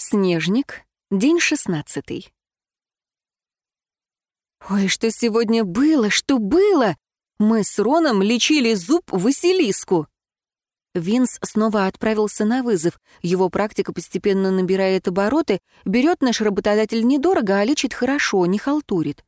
Снежник, день шестнадцатый. Ой, что сегодня было, что было! Мы с Роном лечили зуб Василиску. Винс снова отправился на вызов. Его практика постепенно набирает обороты, берет наш работодатель недорого, а лечит хорошо, не халтурит.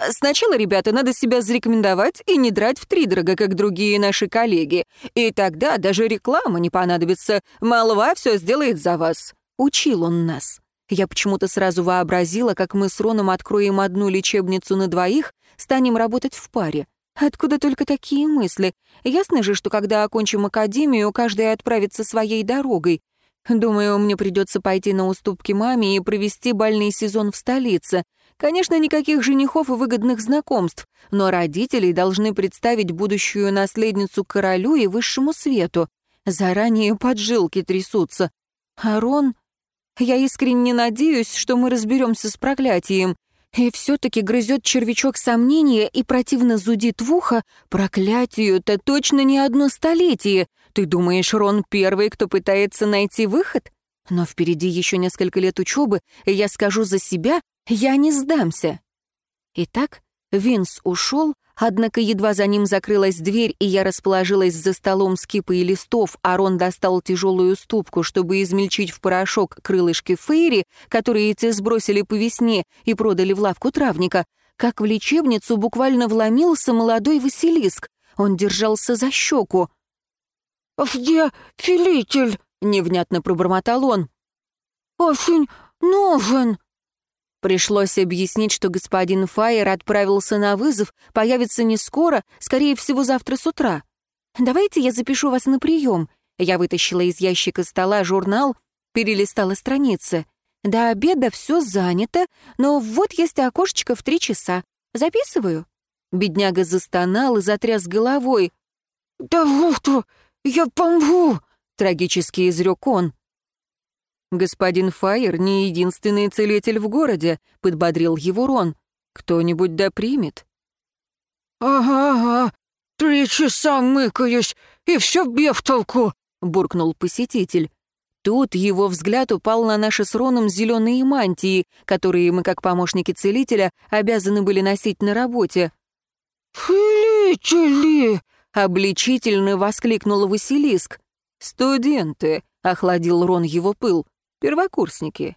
Сначала, ребята, надо себя зарекомендовать и не драть втридорога, как другие наши коллеги. И тогда даже реклама не понадобится. Молва все сделает за вас. Учил он нас. Я почему-то сразу вообразила, как мы с Роном откроем одну лечебницу на двоих, станем работать в паре. Откуда только такие мысли? Ясно же, что когда окончим академию, каждая отправится своей дорогой. Думаю, мне придется пойти на уступки маме и провести бальный сезон в столице. Конечно, никаких женихов и выгодных знакомств, но родители должны представить будущую наследницу королю и высшему свету. Заранее поджилки трясутся. А Рон... Я искренне надеюсь, что мы разберемся с проклятием. И все-таки грызет червячок сомнения и противно зудит в ухо. Проклятию-то точно не одно столетие. Ты думаешь, Рон первый, кто пытается найти выход? Но впереди еще несколько лет учебы, и я скажу за себя, я не сдамся. Итак, Винс ушел, Однако едва за ним закрылась дверь, и я расположилась за столом с кипой листов, Арон достал тяжелую ступку, чтобы измельчить в порошок крылышки фейри, которые те сбросили по весне и продали в лавку травника, как в лечебницу буквально вломился молодой Василиск. Он держался за щеку. «Где филитель?» — невнятно пробормотал он. «Очень нужен». Пришлось объяснить, что господин Файер отправился на вызов, появится не скоро, скорее всего, завтра с утра. «Давайте я запишу вас на прием». Я вытащила из ящика стола журнал, перелистала страницы. До обеда все занято, но вот есть окошечко в три часа. Записываю. Бедняга застонал и затряс головой. «Да вот, я помру!» — трагически изрек он. «Господин Файер не единственный целитель в городе», — подбодрил его Рон. «Кто-нибудь да примет». «Ага, ага, три часа мыкаюсь, и все бефтолку», — буркнул посетитель. Тут его взгляд упал на наши с Роном зеленые мантии, которые мы, как помощники целителя, обязаны были носить на работе. «Целители!» — обличительно воскликнул Василиск. «Студенты!» — охладил Рон его пыл. Первокурсники».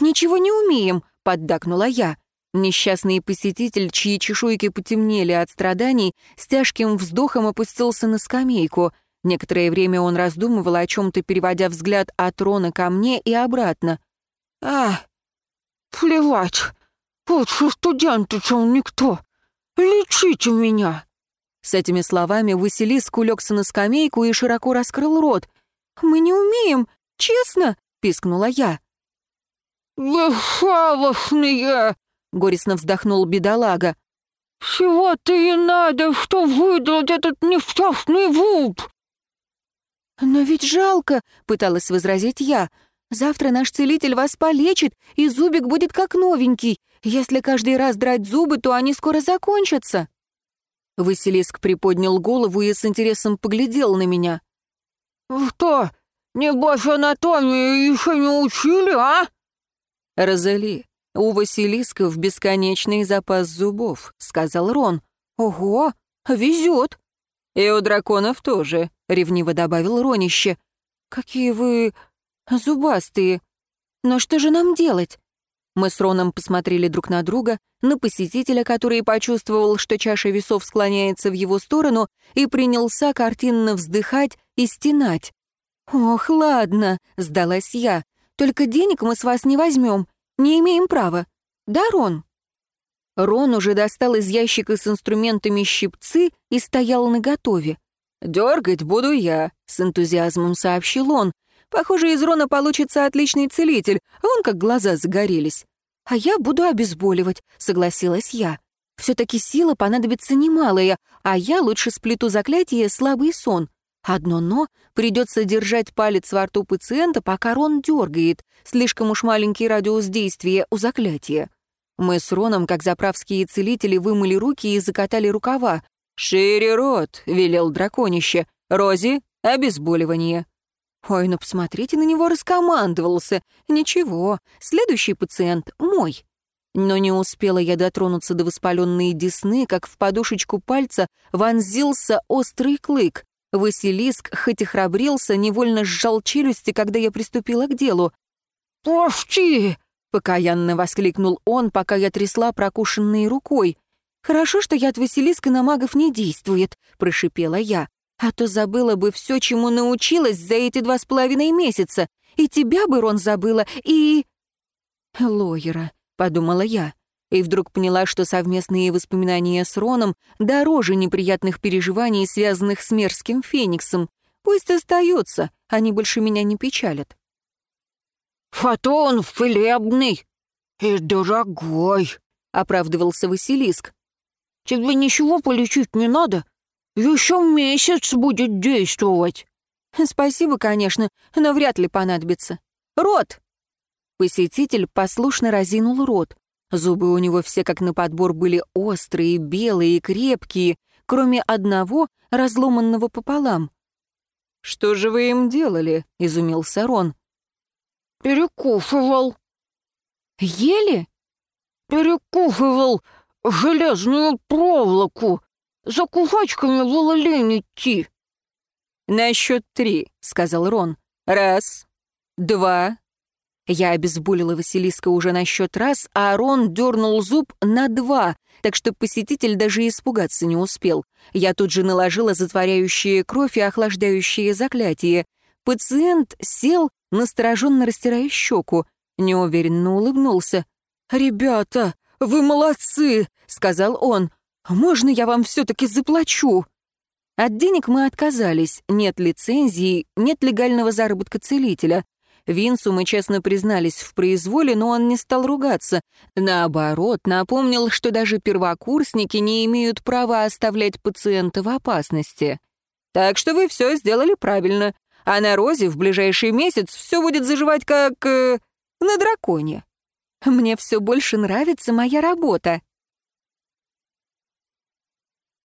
«Ничего не умеем», — поддакнула я. Несчастный посетитель, чьи чешуйки потемнели от страданий, с тяжким вздохом опустился на скамейку. Некоторое время он раздумывал о чем-то, переводя взгляд от Рона ко мне и обратно. «А, плевать. Лучше студенты, чем никто. Лечите меня!» С этими словами Василиск улегся на скамейку и широко раскрыл рот. «Мы не умеем, честно!» — пискнула я. «Бесхалостные!» — горестно вздохнул бедолага. «Всего-то и надо, что выдал этот несчастный вуд!» «Но ведь жалко!» — пыталась возразить я. «Завтра наш целитель вас полечит, и зубик будет как новенький. Если каждый раз драть зубы, то они скоро закончатся». Василиск приподнял голову и с интересом поглядел на меня. «Что, Небось, анатомию еще не учили, а?» «Розали, у Василисков бесконечный запас зубов», — сказал Рон. «Ого, везет!» «И у драконов тоже», — ревниво добавил Ронище. «Какие вы зубастые! Но что же нам делать?» Мы с Роном посмотрели друг на друга, на посетителя, который почувствовал, что чаша весов склоняется в его сторону, и принялся картинно вздыхать и стенать. «Ох, ладно», — сдалась я. «Только денег мы с вас не возьмем. Не имеем права. Да, Рон?» Рон уже достал из ящика с инструментами щипцы и стоял наготове. «Дергать буду я», — с энтузиазмом сообщил он. «Похоже, из Рона получится отличный целитель, вон как глаза загорелись». «А я буду обезболивать», — согласилась я. «Все-таки сила понадобится немалая, а я лучше сплету заклятие «слабый сон». Одно «но» — придется держать палец во рту пациента, пока Рон дергает. Слишком уж маленький радиус действия у заклятия. Мы с Роном, как заправские целители, вымыли руки и закатали рукава. «Шире рот», — велел драконище. «Рози, обезболивание». Ой, ну посмотрите на него, раскомандовался. Ничего, следующий пациент мой. Но не успела я дотронуться до воспаленной десны, как в подушечку пальца вонзился острый клык. Василиск, хоть и храбрился, невольно сжал челюсти, когда я приступила к делу. «Пусти!» — покаянно воскликнул он, пока я трясла прокушенной рукой. «Хорошо, что яд Василиска на магов не действует», — прошипела я. «А то забыла бы все, чему научилась за эти два с половиной месяца. И тебя бы, Рон, забыла, и...» «Лоера», — подумала я, и вдруг поняла, что совместные воспоминания с Роном дороже неприятных переживаний, связанных с мерзким Фениксом. Пусть остаются, они больше меня не печалят. «Фотон хлебный и дорогой», — оправдывался Василиск. Тебе ничего полечить не надо? Еще месяц будет действовать». «Спасибо, конечно, но вряд ли понадобится. Рот!» Посетитель послушно разинул рот. Зубы у него все как на подбор были острые, белые, и крепкие, кроме одного, разломанного пополам. «Что же вы им делали?» — изумился Рон. «Перекушивал». «Ели?» «Перекушивал железную проволоку. За кусачками было лень идти». «На счет три», — сказал Рон. «Раз, два». Я обезболила Василиска уже на счет раз, а Рон дернул зуб на два, так что посетитель даже испугаться не успел. Я тут же наложила затворяющие кровь и охлаждающие заклятие. Пациент сел, настороженно растирая щеку, неуверенно улыбнулся. «Ребята, «Вы молодцы!» — сказал он. «Можно я вам все-таки заплачу?» От денег мы отказались. Нет лицензии, нет легального заработка целителя. Винсу мы честно признались в произволе, но он не стал ругаться. Наоборот, напомнил, что даже первокурсники не имеют права оставлять пациента в опасности. Так что вы все сделали правильно. А на Розе в ближайший месяц все будет заживать как... Э, на драконе. Мне все больше нравится моя работа.